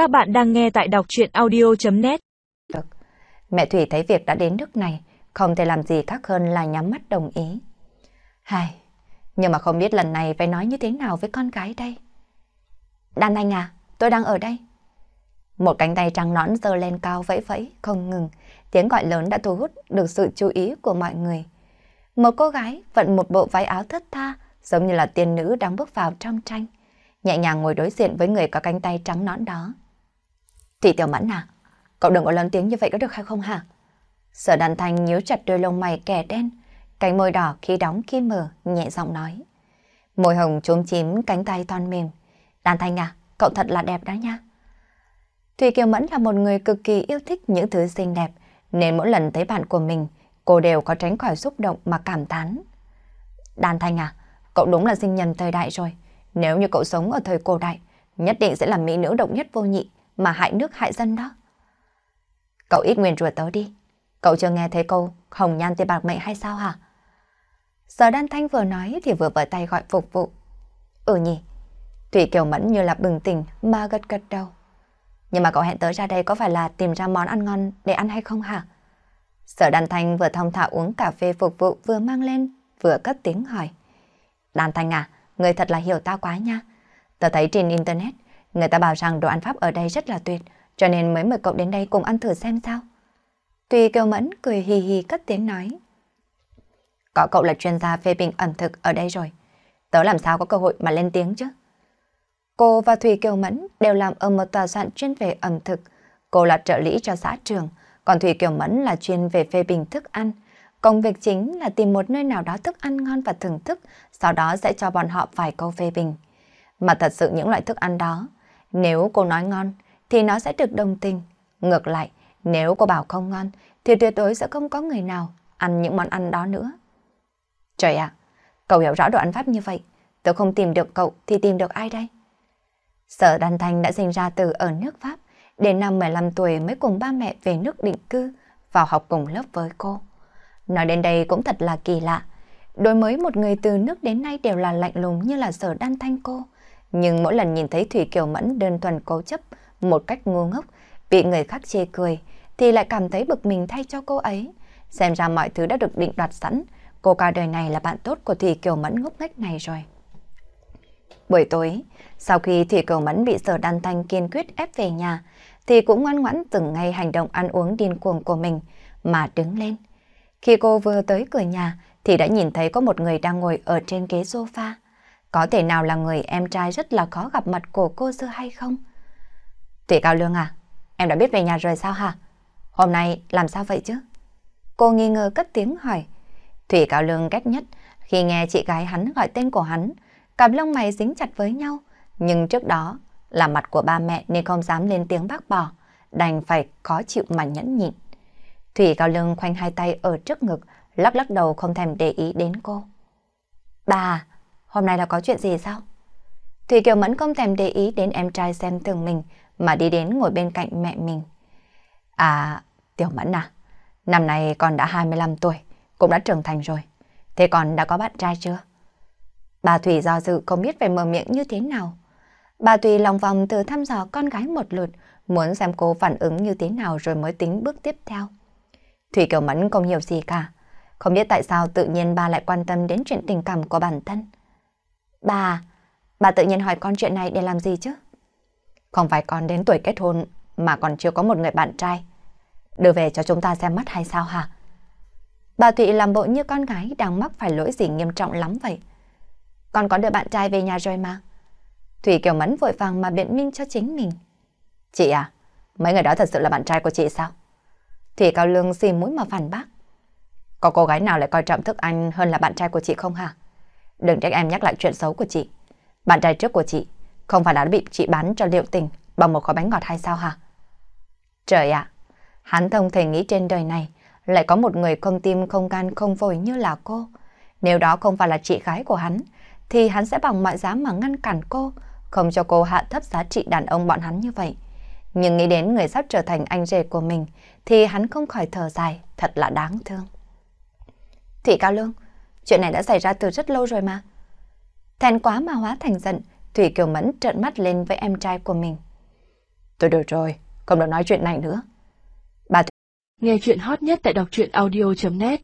Các bạn đang nghe tại đọc chuyện audio.net Mẹ Thủy thấy việc đã đến nước này, không thể làm gì khác hơn là nhắm mắt đồng ý. Hai, nhưng mà không biết lần này phải nói như thế nào với con gái đây. Đàn anh à, tôi đang ở đây. Một cánh tay trắng nõn giơ lên cao vẫy vẫy, không ngừng. Tiếng gọi lớn đã thu hút được sự chú ý của mọi người. Một cô gái vận một bộ váy áo thất tha, giống như là tiên nữ đang bước vào trong tranh. Nhẹ nhàng ngồi đối diện với người có cánh tay trắng nõn đó. Thì tiểu mẫn à, cậu đừng có lớn tiếng như vậy có được hay không hả? Sở đàn thanh nhíu chặt đôi lông mày kẻ đen, cánh môi đỏ khi đóng khi mở, nhẹ giọng nói. Môi hồng trốn chím cánh tay toàn mềm. Đàn thanh à, cậu thật là đẹp đó nha. Thùy Kiều Mẫn là một người cực kỳ yêu thích những thứ xinh đẹp, nên mỗi lần thấy bạn của mình, cô đều có tránh khỏi xúc động mà cảm thán. Đàn thanh à, cậu đúng là sinh nhân thời đại rồi. Nếu như cậu sống ở thời cổ đại, nhất định sẽ là mỹ nữ độc nhất vô nhị mà hại nước hại dân đó. Cậu ít nguyền rủa tớ đi. Cậu chưa nghe thấy câu hồng nhan tiền bạc mệnh hay sao hả? Giờ đan thanh vừa nói thì vừa vỡ tay gọi phục vụ. Ừ nhỉ. Thủy Kiều Mẫn như là bừng tỉnh mà gật gật đầu. Nhưng mà cậu hẹn tớ ra đây có phải là tìm ra món ăn ngon để ăn hay không hả? Sở Đan thanh vừa thông thả uống cà phê phục vụ vừa mang lên, vừa cất tiếng hỏi. Đan thanh à, người thật là hiểu tao quá nha. Tớ thấy trên Internet, người ta bảo rằng đồ ăn Pháp ở đây rất là tuyệt, cho nên mới mời cậu đến đây cùng ăn thử xem sao. Tuy Kiều Mẫn cười hì hì cất tiếng nói. Có cậu là chuyên gia phê bình ẩm thực ở đây rồi. Tớ làm sao có cơ hội mà lên tiếng chứ? Cô và Thùy Kiều Mẫn đều làm ở một tòa soạn chuyên về ẩm thực. Cô là trợ lý cho xã trường, còn Thùy Kiều Mẫn là chuyên về phê bình thức ăn. Công việc chính là tìm một nơi nào đó thức ăn ngon và thưởng thức, sau đó sẽ cho bọn họ vài câu phê bình. Mà thật sự những loại thức ăn đó, nếu cô nói ngon thì nó sẽ được đồng tình. Ngược lại, nếu cô bảo không ngon thì tuyệt đối sẽ không có người nào ăn những món ăn đó nữa. Trời ạ, cậu hiểu rõ đồ ăn Pháp như vậy, tôi không tìm được cậu thì tìm được ai đây? Sở Đan Thanh đã sinh ra từ ở nước Pháp, đến năm 15 tuổi mới cùng ba mẹ về nước định cư, vào học cùng lớp với cô. Nói đến đây cũng thật là kỳ lạ. Đối với một người từ nước đến nay đều là lạnh lùng như là sở Đan Thanh cô. Nhưng mỗi lần nhìn thấy Thủy Kiều Mẫn đơn thuần cố chấp một cách ngu ngốc, bị người khác chê cười, thì lại cảm thấy bực mình thay cho cô ấy. Xem ra mọi thứ đã được định đoạt sẵn, cô cả đời này là bạn tốt của Thủy Kiều Mẫn ngốc nghếch này rồi. Buổi tối, sau khi Thủy Kiều Mẫn bị Sở Đan Thanh kiên quyết ép về nhà, thì cũng ngoan ngoãn từng ngày hành động ăn uống điên cuồng của mình mà đứng lên. Khi cô vừa tới cửa nhà thì đã nhìn thấy có một người đang ngồi ở trên ghế sofa. Có thể nào là người em trai rất là khó gặp mặt của cô xưa hay không? Thủy Cao Lương à, em đã biết về nhà rồi sao hả? Hôm nay làm sao vậy chứ? Cô nghi ngờ cất tiếng hỏi. Thủy Cao Lương ghét nhất khi nghe chị gái hắn gọi tên của hắn, cặp lông mày dính chặt với nhau. Nhưng trước đó là mặt của ba mẹ nên không dám lên tiếng bác bỏ, đành phải khó chịu mà nhẫn nhịn. Thủy Cao Lương khoanh hai tay ở trước ngực, lắc lắc đầu không thèm để ý đến cô. Bà, hôm nay là có chuyện gì sao? Thủy Kiều Mẫn không thèm để ý đến em trai xem thường mình mà đi đến ngồi bên cạnh mẹ mình. À, Tiểu Mẫn à, năm nay con đã 25 tuổi, cũng đã trưởng thành rồi. Thế con đã có bạn trai chưa? Bà Thủy do dự không biết phải mở miệng như thế nào. Bà Thủy lòng vòng từ thăm dò con gái một lượt, muốn xem cô phản ứng như thế nào rồi mới tính bước tiếp theo. Thủy Kiều Mẫn không hiểu gì cả. Không biết tại sao tự nhiên bà lại quan tâm đến chuyện tình cảm của bản thân. Bà, bà tự nhiên hỏi con chuyện này để làm gì chứ? Không phải con đến tuổi kết hôn mà còn chưa có một người bạn trai. Đưa về cho chúng ta xem mắt hay sao hả? Bà Thụy làm bộ như con gái đang mắc phải lỗi gì nghiêm trọng lắm vậy. Con có đưa bạn trai về nhà rồi mà. Thủy Kiều Mẫn vội vàng mà biện minh cho chính mình. Chị à, mấy người đó thật sự là bạn trai của chị sao? Thủy Cao Lương xì mũi mà phản bác. Có cô gái nào lại coi trọng thức anh hơn là bạn trai của chị không hả? Đừng trách em nhắc lại chuyện xấu của chị. Bạn trai trước của chị không phải đã bị chị bán cho liệu tình bằng một khối bánh ngọt hay sao hả? Trời ạ, hắn thông thể nghĩ trên đời này lại có một người không tim không gan không phổi như là cô. Nếu đó không phải là chị gái của hắn, thì hắn sẽ bằng mọi giá mà ngăn cản cô, không cho cô hạ thấp giá trị đàn ông bọn hắn như vậy. Nhưng nghĩ đến người sắp trở thành anh rể của mình, thì hắn không khỏi thở dài, thật là đáng thương. Thủy Cao Lương, chuyện này đã xảy ra từ rất lâu rồi mà. Thèn quá mà hóa thành giận, Thủy Kiều Mẫn trợn mắt lên với em trai của mình. Tôi được rồi, không được nói chuyện này nữa. Bà Nghe chuyện hot nhất tại đọc truyện audio.net